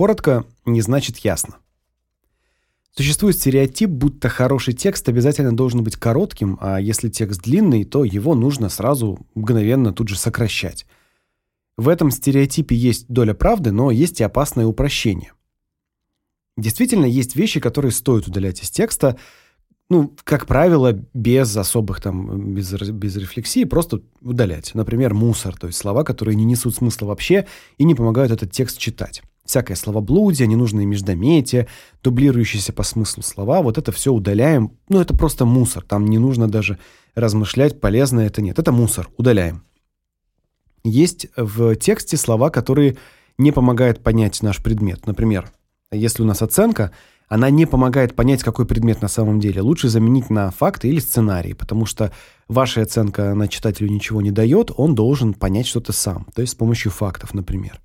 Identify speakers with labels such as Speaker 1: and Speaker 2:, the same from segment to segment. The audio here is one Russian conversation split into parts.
Speaker 1: Коротко не значит ясно. Существует стереотип, будто хороший текст обязательно должен быть коротким, а если текст длинный, то его нужно сразу мгновенно тут же сокращать. В этом стереотипе есть доля правды, но есть и опасное упрощение. Действительно, есть вещи, которые стоит удалять из текста, ну, как правило, без особых там без без рефлексии, просто удалять. Например, мусор, то есть слова, которые не несут смысла вообще и не помогают этот текст читать. Всякое словоблудие, ненужные междометия, дублирующиеся по смыслу слова, вот это все удаляем. Ну, это просто мусор. Там не нужно даже размышлять, полезно это нет. Это мусор, удаляем. Есть в тексте слова, которые не помогают понять наш предмет. Например, если у нас оценка, она не помогает понять, какой предмет на самом деле. Лучше заменить на факты или сценарии, потому что ваша оценка на читателю ничего не дает, он должен понять что-то сам, то есть с помощью фактов, например.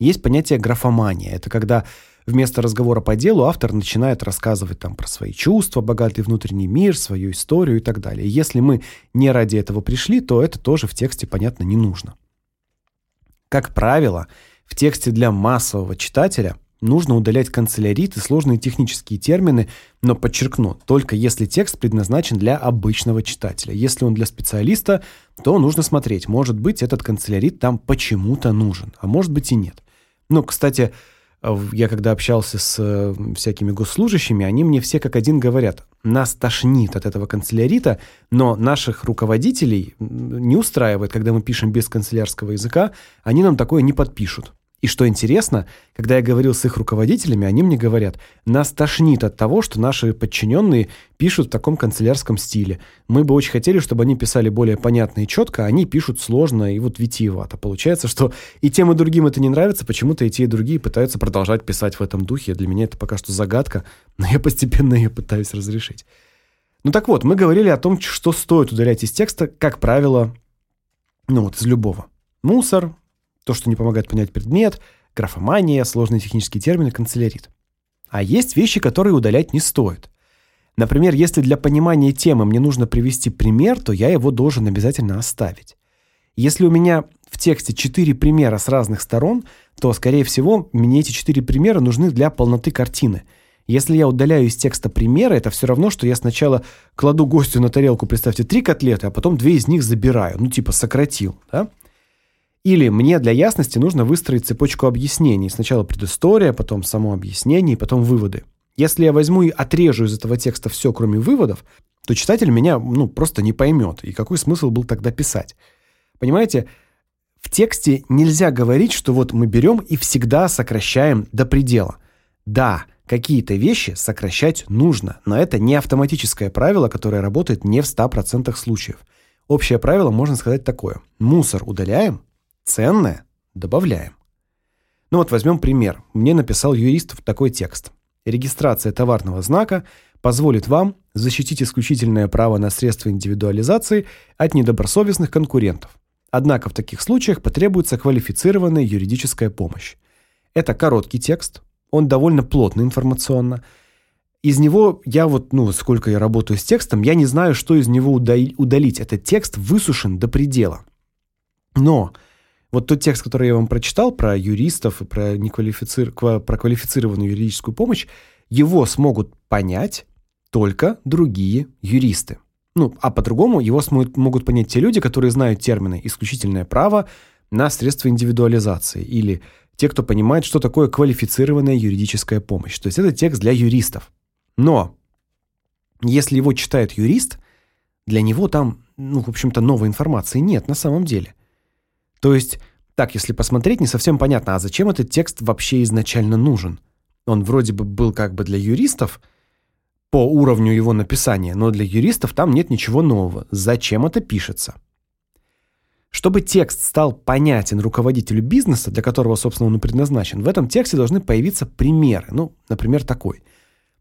Speaker 1: Есть понятие графомания. Это когда вместо разговора по делу автор начинает рассказывать там про свои чувства, богатый внутренний мир, свою историю и так далее. Если мы не ради этого пришли, то это тоже в тексте понятно не нужно. Как правило, в тексте для массового читателя нужно удалять канцелярит и сложные технические термины, но подчеркну, только если текст предназначен для обычного читателя. Если он для специалиста, то нужно смотреть, может быть, этот канцелярит там почему-то нужен, а может быть и нет. Ну, кстати, я когда общался с э, всякими госслужащими, они мне все как один говорят: "Нас тошнит от этого канцелярита, но наших руководителей не устраивает, когда мы пишем без канцелярского языка, они нам такое не подпишут". И что интересно, когда я говорил с их руководителями, они мне говорят: "Нас тошнит от того, что наши подчиненные пишут в таком канцелярском стиле. Мы бы очень хотели, чтобы они писали более понятно и четко, а они пишут сложно и вот витиевато". Получается, что и тем и другим это не нравится, почему-то и те, и другие пытаются продолжать писать в этом духе. Для меня это пока что загадка, но я постепенно ее пытаюсь разрешить. Ну так вот, мы говорили о том, что стоит удалять из текста, как правило, ну вот из любого. Мусор, то, что не помогает понять предмет, графомания, сложные технические термины, канцелярит. А есть вещи, которые удалять не стоит. Например, если для понимания темы мне нужно привести пример, то я его должен обязательно оставить. Если у меня в тексте четыре примера с разных сторон, то скорее всего, мне эти четыре примера нужны для полноты картины. Если я удаляю из текста примеры, это все равно, что я сначала кладу гостю на тарелку, представьте, три котлеты, а потом две из них забираю, ну типа сократил, да? Или мне для ясности нужно выстроить цепочку объяснений. Сначала предыстория, потом само объяснение, потом выводы. Если я возьму и отрежу из этого текста все, кроме выводов, то читатель меня, ну, просто не поймет. И какой смысл был тогда писать? Понимаете? В тексте нельзя говорить, что вот мы берем и всегда сокращаем до предела. Да, какие-то вещи сокращать нужно, но это не автоматическое правило, которое работает не в 100% случаев. Общее правило можно сказать такое: мусор удаляем, Ценное добавляем. Ну вот возьмем пример. Мне написал юрист такой текст. Регистрация товарного знака позволит вам защитить исключительное право на средства индивидуализации от недобросовестных конкурентов. Однако в таких случаях потребуется квалифицированная юридическая помощь. Это короткий текст, он довольно плотный информационно. Из него я вот, ну, сколько я работаю с текстом, я не знаю, что из него удалить. Этот текст высушен до предела. Но вот тот текст, который я вам прочитал про юристов и про неквалифицир... про квалифицированную юридическую помощь, его смогут понять только другие юристы. Ну, а по-другому его смогут, могут понять те люди, которые знают термины исключительное право на средства индивидуализации или те, кто понимает, что такое квалифицированная юридическая помощь. То есть это текст для юристов. Но если его читает юрист, для него там, ну, в общем-то, новой информации нет на самом деле. То есть, так, если посмотреть, не совсем понятно, а зачем этот текст вообще изначально нужен? Он вроде бы был как бы для юристов по уровню его написания, но для юристов там нет ничего нового. Зачем это пишется? Чтобы текст стал понятен руководителю бизнеса, для которого, собственно, он и предназначен, в этом тексте должны появиться примеры. Ну, например, такой.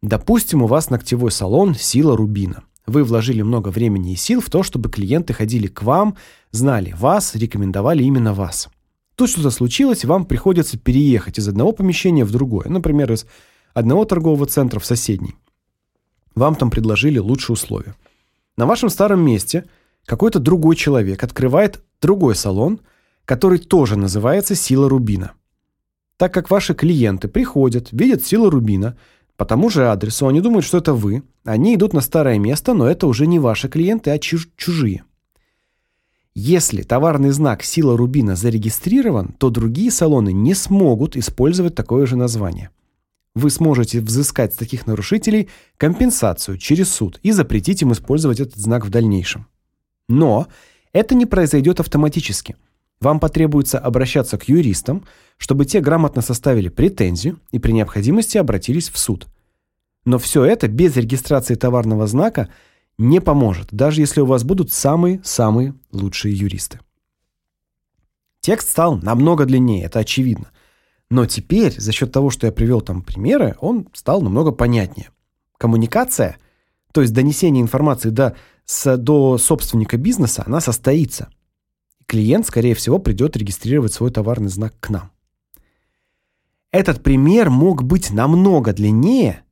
Speaker 1: Допустим, у вас ногтевой салон Сила Рубина. Вы вложили много времени и сил в то, чтобы клиенты ходили к вам, знали вас, рекомендовали именно вас. Тут что-то случилось, вам приходится переехать из одного помещения в другое, например, из одного торгового центра в соседний. Вам там предложили лучшие условия. На вашем старом месте какой-то другой человек открывает другой салон, который тоже называется Сила Рубина. Так как ваши клиенты приходят, видят силу рубина по тому же адресу, они думают, что это вы. Они идут на старое место, но это уже не ваши клиенты, а чуж чужие. Если товарный знак «Сила Рубина» зарегистрирован, то другие салоны не смогут использовать такое же название. Вы сможете взыскать с таких нарушителей компенсацию через суд и запретить им использовать этот знак в дальнейшем. Но это не произойдет автоматически. Вам потребуется обращаться к юристам, чтобы те грамотно составили претензию и при необходимости обратились в суд. Но все это без регистрации товарного знака – не поможет, даже если у вас будут самые-самые лучшие юристы. Текст стал намного длиннее, это очевидно. Но теперь, за счет того, что я привел там примеры, он стал намного понятнее. Коммуникация, то есть донесение информации до, с, до собственника бизнеса, она состоится. Клиент, скорее всего, придет регистрировать свой товарный знак к нам. Этот пример мог быть намного длиннее,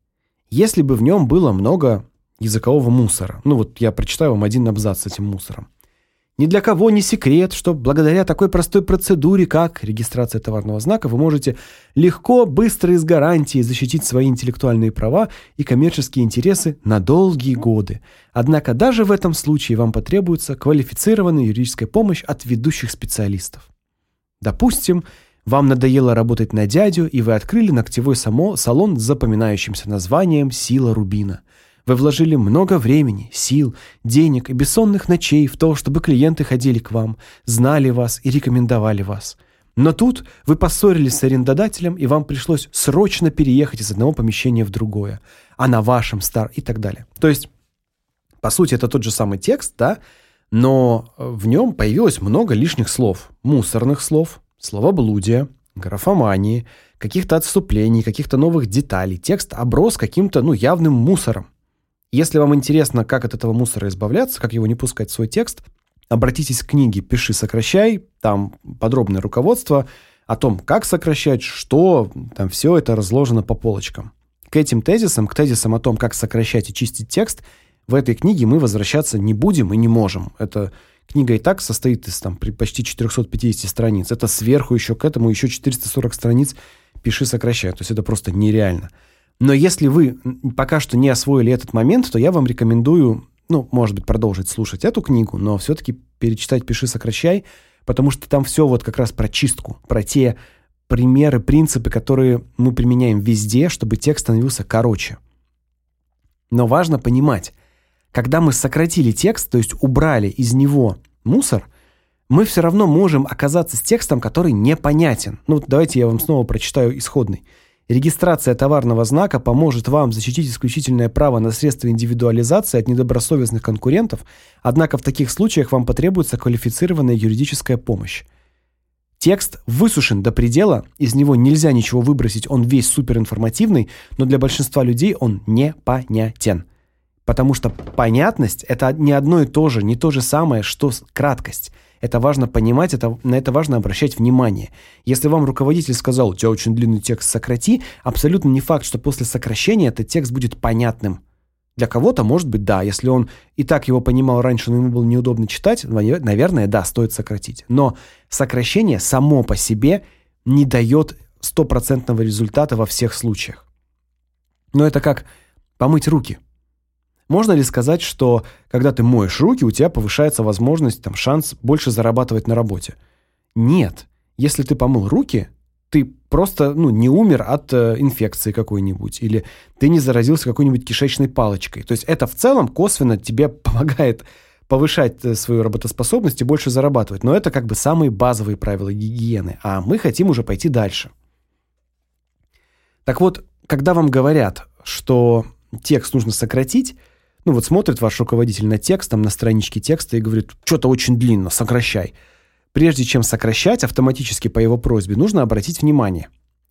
Speaker 1: если бы в нем было много языкового мусора. Ну вот я прочитаю вам один абзац с этим мусором. Ни для кого не секрет, что благодаря такой простой процедуре, как регистрация товарного знака, вы можете легко, быстро и с гарантией защитить свои интеллектуальные права и коммерческие интересы на долгие годы. Однако даже в этом случае вам потребуется квалифицированная юридическая помощь от ведущих специалистов. Допустим, вам надоело работать на дядю, и вы открыли ногтевой салон с запоминающимся названием «Сила Рубина». Вы вложили много времени, сил, денег и бессонных ночей в то, чтобы клиенты ходили к вам, знали вас и рекомендовали вас. Но тут вы поссорились с арендодателем, и вам пришлось срочно переехать из одного помещения в другое, а на вашем стар и так далее. То есть, по сути, это тот же самый текст, да, но в нем появилось много лишних слов, мусорных слов, словоблудия, графомании, каких-то отступлений, каких-то новых деталей. Текст оброс каким-то, ну, явным мусором. Если вам интересно, как от этого мусора избавляться, как его не пускать в свой текст, обратитесь к книге «Пиши, сокращай», там подробное руководство о том, как сокращать, что, там все это разложено по полочкам. К этим тезисам, к тезисам о том, как сокращать и чистить текст, в этой книге мы возвращаться не будем и не можем. Эта книга и так состоит из там почти 450 страниц. Это сверху еще к этому еще 440 страниц «Пиши, сокращай». То есть это просто нереально. Но если вы пока что не освоили этот момент, то я вам рекомендую, ну, может быть, продолжить слушать эту книгу, но все таки перечитать "Пиши, сокращай", потому что там все вот как раз про чистку, про те примеры, принципы, которые мы применяем везде, чтобы текст становился короче. Но важно понимать, когда мы сократили текст, то есть убрали из него мусор, мы все равно можем оказаться с текстом, который непонятен. Ну, давайте я вам снова прочитаю исходный. Регистрация товарного знака поможет вам защитить исключительное право на средства индивидуализации от недобросовестных конкурентов, однако в таких случаях вам потребуется квалифицированная юридическая помощь. Текст высушен до предела, из него нельзя ничего выбросить, он весь суперинформативный, но для большинства людей он непонятен. Потому что понятность это не одно и то же, не то же самое, что краткость. Это важно понимать, это, на это важно обращать внимание. Если вам руководитель сказал, у тебя очень длинный текст, сократи, абсолютно не факт, что после сокращения этот текст будет понятным. Для кого-то, может быть, да. Если он и так его понимал раньше, но ему было неудобно читать, наверное, да, стоит сократить. Но сокращение само по себе не дает стопроцентного результата во всех случаях. Но это как помыть руки – можно ли сказать, что когда ты моешь руки, у тебя повышается возможность, там шанс больше зарабатывать на работе? Нет. Если ты помыл руки, ты просто, ну, не умер от э, инфекции какой-нибудь или ты не заразился какой-нибудь кишечной палочкой. То есть это в целом косвенно тебе помогает повышать э, свою работоспособность и больше зарабатывать. Но это как бы самые базовые правила гигиены, а мы хотим уже пойти дальше. Так вот, когда вам говорят, что текст нужно сократить, ну вот смотрит ваш руководитель на текст, там на страничке текста и говорит: "Что-то очень длинно, сокращай". Прежде чем сокращать автоматически по его просьбе, нужно обратить внимание,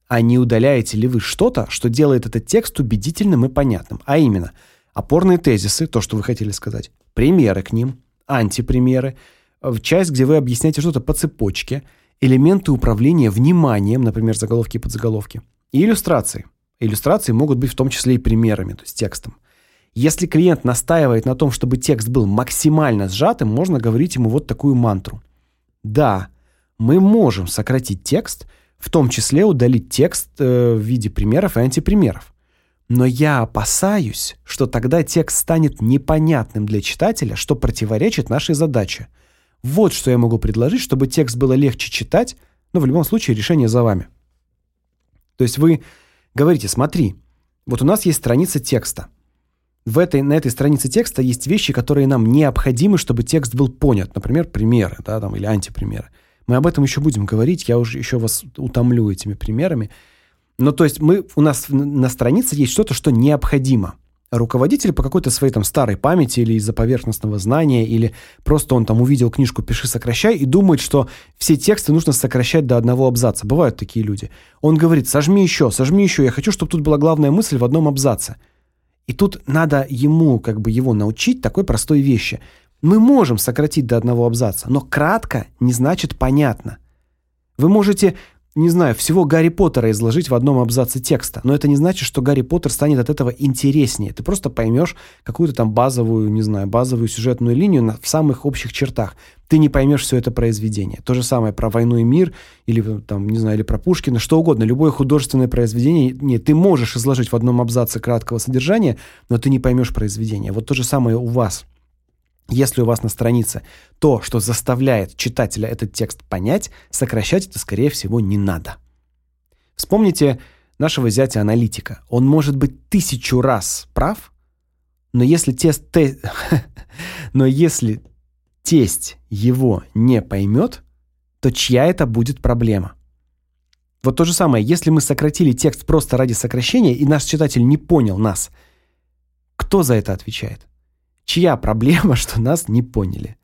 Speaker 1: а не удаляете ли вы что-то, что делает этот текст убедительным и понятным, а именно опорные тезисы, то, что вы хотели сказать, примеры к ним, антипримеры, в часть, где вы объясняете что-то по цепочке, элементы управления вниманием, например, заголовки и подзаголовки, и иллюстрации. Иллюстрации могут быть в том числе и примерами, то есть текстом. Если клиент настаивает на том, чтобы текст был максимально сжатым, можно говорить ему вот такую мантру. Да, мы можем сократить текст, в том числе удалить текст э, в виде примеров и антипримеров. Но я опасаюсь, что тогда текст станет непонятным для читателя, что противоречит нашей задаче. Вот что я могу предложить, чтобы текст было легче читать, но в любом случае решение за вами. То есть вы говорите: "Смотри, вот у нас есть страница текста. В этой на этой странице текста есть вещи, которые нам необходимы, чтобы текст был понят, например, примеры, да, там или антипримеры. Мы об этом еще будем говорить, я уже еще вас утомлю этими примерами. Но то есть мы у нас на странице есть что-то, что необходимо. Руководитель по какой-то своей там старой памяти или из-за поверхностного знания, или просто он там увидел книжку «Пиши, сокращай» и думает, что все тексты нужно сокращать до одного абзаца. Бывают такие люди. Он говорит «сожми еще, сожми еще, я хочу, чтобы тут была главная мысль в одном абзаце». И тут надо ему, как бы его научить такой простой вещи. Мы можем сократить до одного абзаца, но кратко не значит понятно. Вы можете не знаю, всего Гарри Поттера изложить в одном абзаце текста. Но это не значит, что Гарри Поттер станет от этого интереснее. Ты просто поймешь какую-то там базовую, не знаю, базовую сюжетную линию на, в самых общих чертах. Ты не поймешь все это произведение. То же самое про «Войну и мир» или там, не знаю, или про Пушкина, что угодно. Любое художественное произведение, нет, ты можешь изложить в одном абзаце краткого содержания, но ты не поймешь произведение. Вот то же самое у вас – если у вас на странице то, что заставляет читателя этот текст понять, сокращать это, скорее всего, не надо. Вспомните нашего зятя-аналитика. Он может быть тысячу раз прав, но если тест... Те... но если тесть его не поймет, то чья это будет проблема? Вот то же самое, если мы сократили текст просто ради сокращения, и наш читатель не понял нас, кто за это отвечает? Чья проблема, что нас не поняли.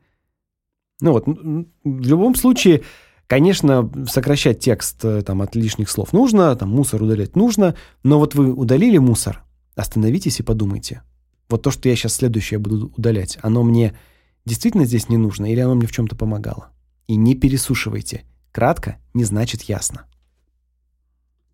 Speaker 1: Ну вот, в любом случае, конечно, сокращать текст э, там от лишних слов нужно, там мусор удалять нужно, но вот вы удалили мусор, остановитесь и подумайте. Вот то, что я сейчас следующее буду удалять, оно мне действительно здесь не нужно или оно мне в чем то помогало? И не пересушивайте. Кратко не значит ясно.